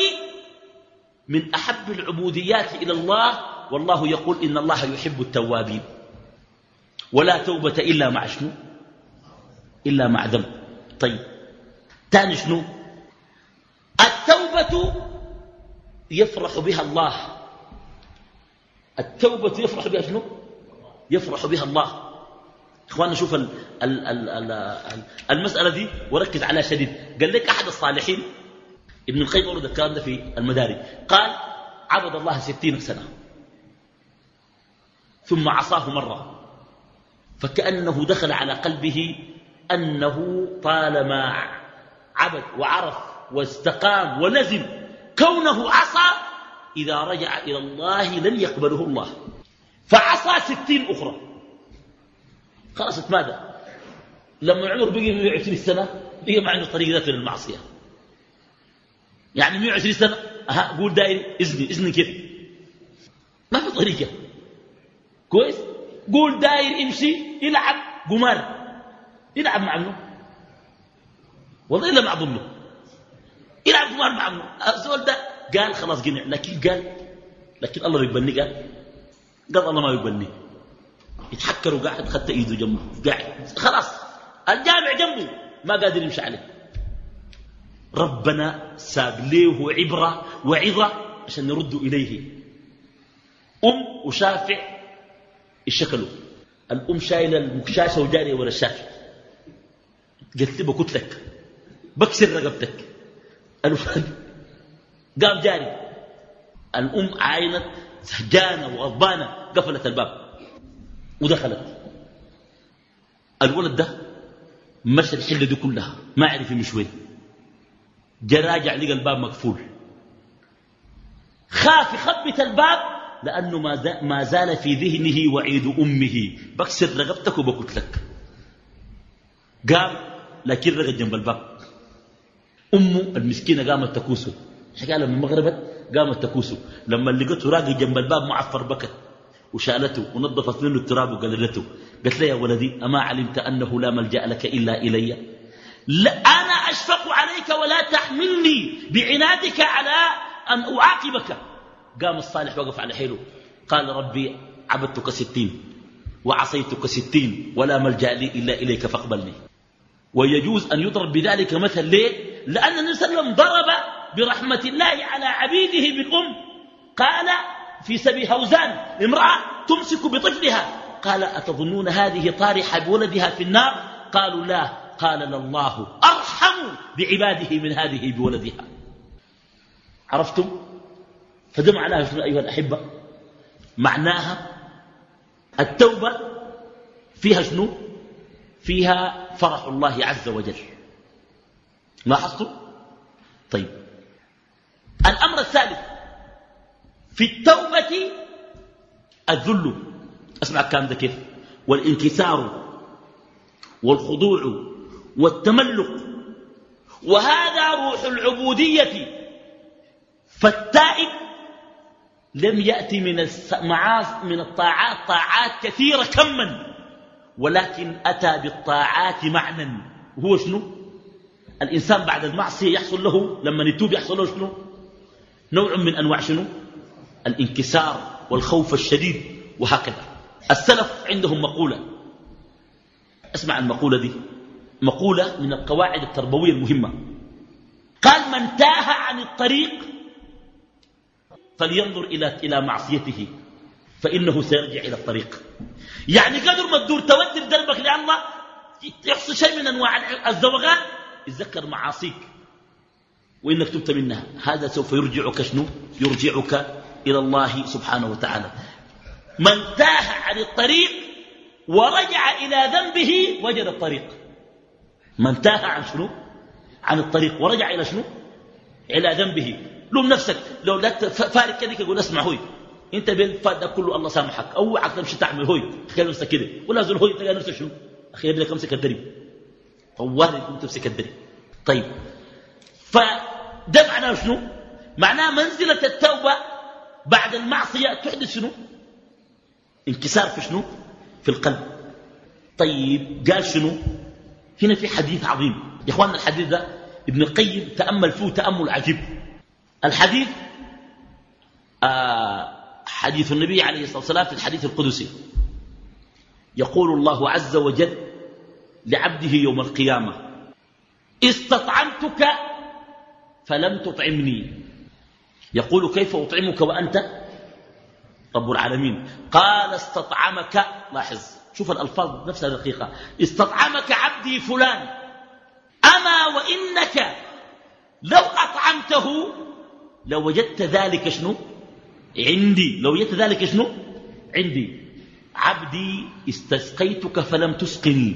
[SPEAKER 3] من أحب العبوديات إلى الله. والله يقول إن الله يحب التوابين. ولا توبة إلا مع شنو؟ إلا مع ذنب. طيب. تاني شنو؟ التوبة يفرح بها الله. التوبة يفرح بها شنو؟ يفرح بها الله. إخواننا شوف ال ال ال ال المسألة دي وركز عليها شديد. قال لك أحد الصالحين؟ ابن القيم ورد الكلام ده في المداري قال عبد الله ستين سنة. ثم عصاه مرة. فكأنه دخل على قلبه أنه طالما عبد وعرف واستقام ولزم كونه عصى إذا رجع إلى الله لن يقبله الله. فعصى ستين أخرى. خلصت ماذا لما عمر بقي 120 سنة بقي ما عنده طريق ذات للمعصية يعني 120 سنة أها قول دائري إذني إذني كيف ما في طريقة. كويس؟ قول داير يمشي يلعب قمار. يلعب مع ابنه والله إلا مع ظنه يلعب قمار مع ابنه الزول ده قال خلاص قنع لكن قال لكن الله بيقبلني قال. قال الله ما بيقبلني يتحكر وقاعد خدت إيده جنبه قاعد. خلاص الجامع جنبه ما قادر يمشي عليه. ربنا ساب له عبرة وعظة عشان يردوا إليه. أم وشافع الشكل الأم شايلة المكشاشة وجارية ورا الشافع قلت له بكتلك بكسر رقبتك. قام جاري. الأم عاينت سهجانة وغضبانة قفلت الباب ودخلت. الولد ده مشى الحلة دي كلها ما عرف يمشي وين. جراجع لقى الباب مقفول. خاف يخبط الباب لأنه ما زال في ذهنه وعيد أمه. بكسر رقبتك وبكتلك قام لكن رقد جنب الباب. أمه المسكينة قامت تكوسه. حكى لما مغربت؟ قامت تكوسه. لما لقيته راقي جنب الباب معفر بكت. وشالته ونظفت منه التراب وقللته. قالت له يا ولدي أما علمت أنه لا ملجأ لك إلا إلي؟ لا أنا أشفق عليك ولا تحملني بعنادك على أن أعاقبك. قام الصالح وقف على حيله. قال ربي عبدتك ستين وعصيتك ستين ولا ملجأ لي إلا إليك فاقبلني ويجوز أن يضرب بذلك مثل ليه؟ لأن النبي صلى الله عليه وسلم ضرب برحمة الله على عبيده بالأم قال في سبي هوزان امرأة تمسك بطفلها. قال أتظنون هذه طارحة بولدها في النار؟ قالوا لا. قال لله أرحم بعباده من هذه بولدها. عرفتم؟ فده معناها شنو أيها الأحبة معناها التوبة فيها شنو؟ فيها فرح الله عز وجل. لاحظتم طيب. الأمر الثالث في التوبة الذل. أسمع الكلام ده كيف؟ والانكسار والخضوع والتملق. وهذا روح العبودية. فالتائب لم يأتي من المعاص من الطاعات طاعات كثيرة كما ولكن أتى بالطاعات معنى. هو شنو؟ الإنسان بعد المعصية يحصل له لما يتوب يحصل له شنو؟ نوع من أنواع شنو؟ الانكسار والخوف الشديد وهكذا. السلف عندهم مقولة. اسمع المقولة دي. مقولة من القواعد التربوية المهمة. قال من تاه عن الطريق فلينظر إلى إلى معصيته فإنه سيرجع إلى الطريق. يعني قدر ما تدور تودر دربك لله يحصل شيء من أنواع الزوغان يتذكر معاصيك وإنك تبت منها. هذا سوف يرجعك شنو؟ يرجعك إلى الله سبحانه وتعالى. من تاه عن الطريق ورجع إلى ذنبه وجد الطريق. من تاه عن شنو؟ عن الطريق ورجع إلى شنو؟ إلى ذنبه. لوم نفسك. لو لا فارق كذلك يقول اسمع هوي. انت بالفات كله الله سامحك. أوعك تمشي تعمل هوي. تخيل نفسك كده. ولا زول هوي تلقى نفسك شنو؟ أخي لك امسك الدرب طوال يكون تمسك الدرب طيب. فده معناه شنو؟ معناه منزلة التوبة بعد المعصية تحدث شنو؟ انكسار في شنو؟ في القلب. طيب. قال شنو؟ هنا في حديث عظيم. يا إخواننا الحديث ده ابن القيم تأمل فيه تأمل عجيب. الحديث آه حديث النبي عليه الصلاة والسلام في الحديث القدسي. يقول الله عز وجل لعبده يوم القيامة استطعمتك فلم تطعمني. يقول كيف أطعمك وأنت؟ رب العالمين. قال استطعمك. لاحظ شوف الألفاظ نفسها دقيقة. استطعمك عبدي فلان أما وإنك لو أطعمته لوجدت ذلك شنو؟ عندي. لو وجدت ذلك شنو؟ عندي. عبدي استسقيتك فلم تسقني.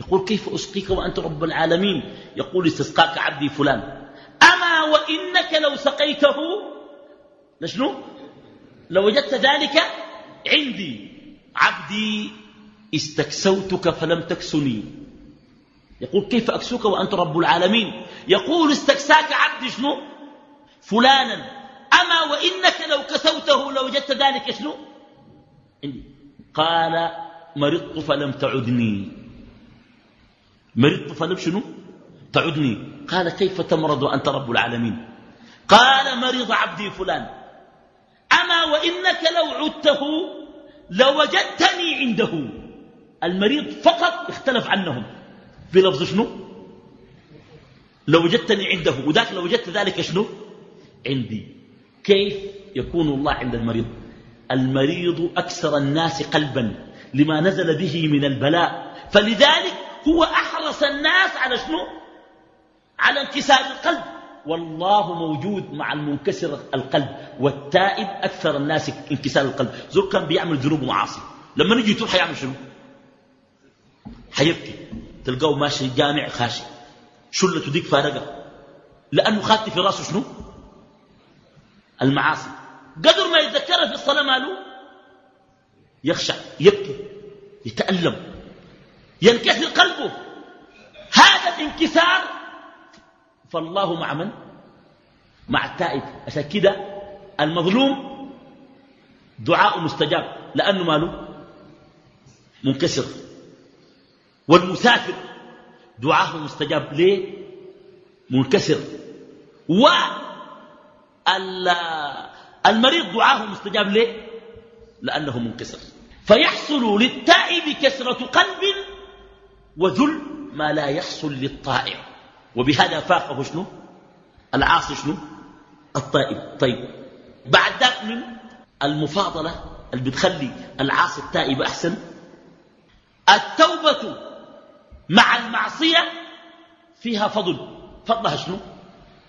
[SPEAKER 3] يقول كيف أسقيك وأنت رب العالمين؟ يقول استسقاك عبدي فلان. أما وإنك لو سقيته لشنو؟ لو وجدت ذلك عندي. عبدي استكسوتك فلم تكسني. يقول كيف أكسوك وأنت رب العالمين؟ يقول استكساك عبدي شنو؟ فلانا أما وإنك لو كسوته لوجدت ذلك شنو؟ قال مرضت فلم تعدني. مرضت فلم شنو؟ تعدني. قال كيف تمرض وأنت رب العالمين؟ قال مرض عبدي فلان. أما وإنك لو عدته لوجدتني عنده. المريض فقط اختلف عنهم. بلفظ شنو؟ لو وجدتني عنده. وذاك لو وجدت ذلك شنو؟ عندي. كيف يكون الله عند المريض؟ المريض أكثر الناس قلبا لما نزل به من البلاء. فلذلك هو أحرص الناس على شنو؟ على انكسار القلب. والله موجود مع المنكسر القلب والتائب أكثر الناس انكسار القلب. زول كان بيعمل ذنوب ومعاصي لما نجي يتوب حيعمل شنو؟ حيبكي تلقاه ماشي جامع خاشي شلته ديك فارقة لأنه خاتي في راسه شنو؟ المعاصي. قدر ما يتذكرها في الصلاة ماله؟ يخشع يبكي يتألم ينكسر قلبه. هذا الانكسار فالله مع من؟ مع التائب. عشان كده المظلوم دعاء مستجاب. لأنه ماله؟ منكسر. والمسافر دعاءه مستجاب. ليه؟ منكسر. والمريض دعاءه مستجاب ليه؟ لأنه منكسر. فيحصل للتائب كسرة قلب وذل ما لا يحصل للطائع. وبهذا فاقه شنو؟ العاصي شنو؟ الطائب. طيب بعد ذلك من المفاضلة اللي بتخلي العاصي التائب أحسن؟ التوبة مع المعصية فيها فضل. فضلها شنو؟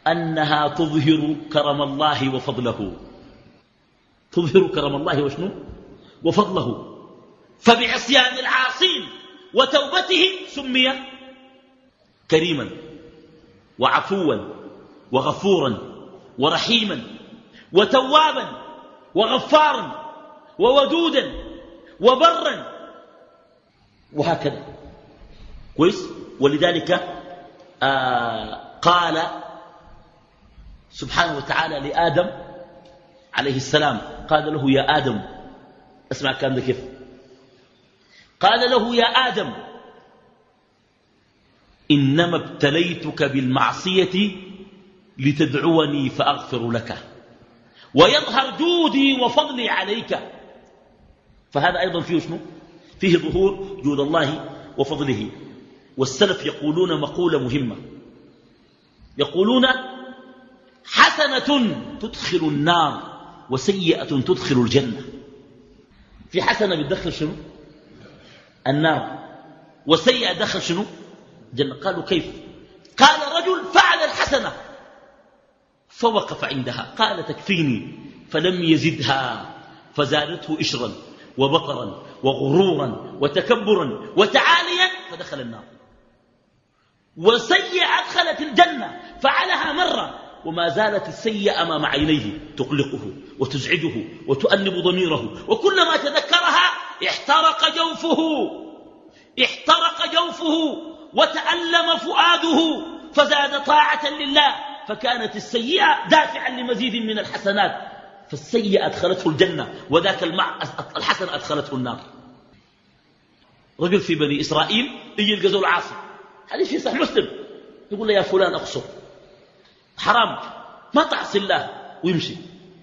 [SPEAKER 3] أنها تظهر كرم الله وفضله. تظهر كرم الله وشنو؟ وفضله. فبعصيان العاصين وتوبته سمي كريما وعفوا وغفورا ورحيما وتوابا وغفارا وودودا وبرا. وهكذا. كويس؟ ولذلك آه قال سبحانه وتعالى لآدم عليه السلام. قال له يا آدم اسمع الكلام ده كيف. قال له يا آدم إنما ابتليتك بالمعصية لتدعوني فأغفر لك ويظهر جودي وفضلي عليك. فهذا أيضا فيه شنو؟ فيه ظهور جود الله وفضله. والسلف يقولون مقولة مهمة. يقولون حسنة تدخل النار وسيئة تدخل الجنة. في حسنة بتدخل شنو؟ النار. وسيئة دخل شنو؟ جنة. قالوا كيف؟ قال رجل فعل الحسنة. فوقف عندها. قال تكفيني. فلم يزدها. فزادته إشرا وبطرا وغرورا وتكبرا وتعاليا فدخل النار. وسيئة أدخلت الجنة. فعلها مرة. وما زالت السيئة أمام عينيه تقلقه وتزعجه وتؤنب ضميره وكلما تذكرها احترق جوفه احترق جوفه وتألم فؤاده فزاد طاعة لله فكانت السيئة دافعا لمزيد من الحسنات فالسيئة أدخلته الجنة وذاك المع... الحسن أدخلته النار. رجل في بني إسرائيل يجي القزول العاصي حديث في صحيح مسلم يقول له يا فلان أقصر. حرام. ما تعصي الله ويمشي.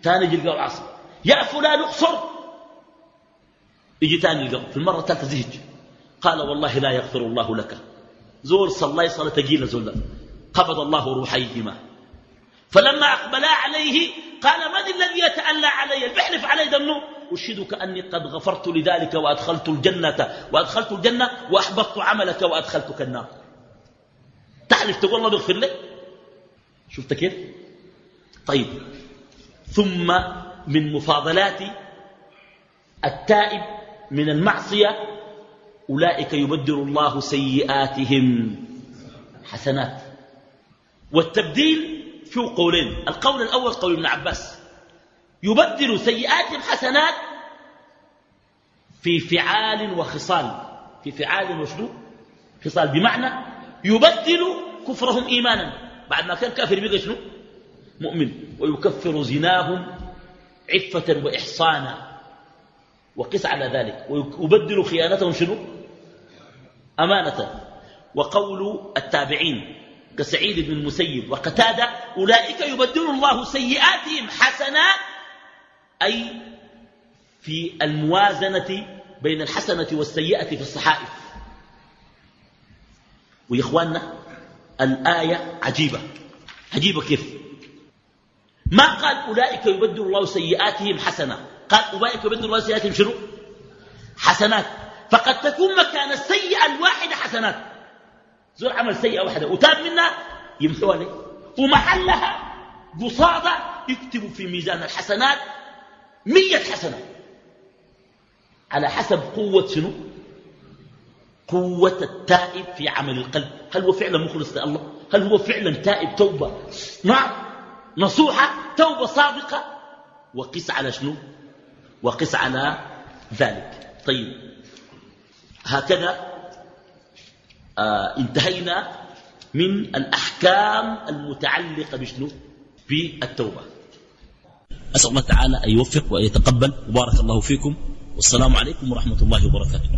[SPEAKER 3] ثاني يجي القزول العاصي يا فلان اقصر. يجي ثاني القزول في المرة الثالثة زهج. قال والله لا يغفر الله لك. زور صلى صلاة ثقيلة زول. قبض الله روحيهما. فلما أقبلا عليه قال من الذي يتألى علي؟ بحلف علي دمه أشهدك أني قد غفرت لذلك وأدخلت الجنة. وأدخلت الجنة وأحبطت عملك وأدخلتك النار. تحلف تقول الله بيغفر لك شفت كيف؟ طيب. ثم من مفاضلات التائب من المعصية أولئك يبدل الله سيئاتهم حسنات. والتبديل فيه قولين. القول الأول قول ابن عباس. يبدل سيئاتهم حسنات في فعال وخصال. في فعال وشنو؟ خصال. بمعنى يبدل كفرهم إيمانا. بعد ما كان كافر بقى شنو؟ مؤمن. ويكفر زناهم عفة وإحصانا. وقس على ذلك. ويبدل خيانتهم شنو؟ أمانة. وقول التابعين كسعيد بن المسيب وقتادة أولئك يبدل الله سيئاتهم حسنات أي في الموازنة بين الحسنة والسيئة في الصحائف. ويا إخواننا الآية عجيبة. عجيبة كيف؟ ما قال أولئك يبدل الله سيئاتهم حسنة. قال أولئك يبدل الله سيئاتهم شنو؟ حسنات. فقد تكون مكان السيئة الواحدة حسنات. زول عمل سيئة واحدة وتاب منها يمحوها لي ومحلها قصادة يكتبوا في ميزان الحسنات مية حسنة. على حسب قوة شنو؟ قوة التائب في عمل القلب. هل هو فعلا مخلص لله؟ هل هو فعلا تائب؟ توبة. نعم. نصوحة توبة صادقة. وقس على شنو؟ وقس على ذلك. طيب. هكذا آه انتهينا من الأحكام المتعلقة بشنو؟ بالتوبة. أسأل الله تعالى أن يوفق وأن يتقبل. وبارك الله فيكم. والسلام عليكم ورحمة الله وبركاته.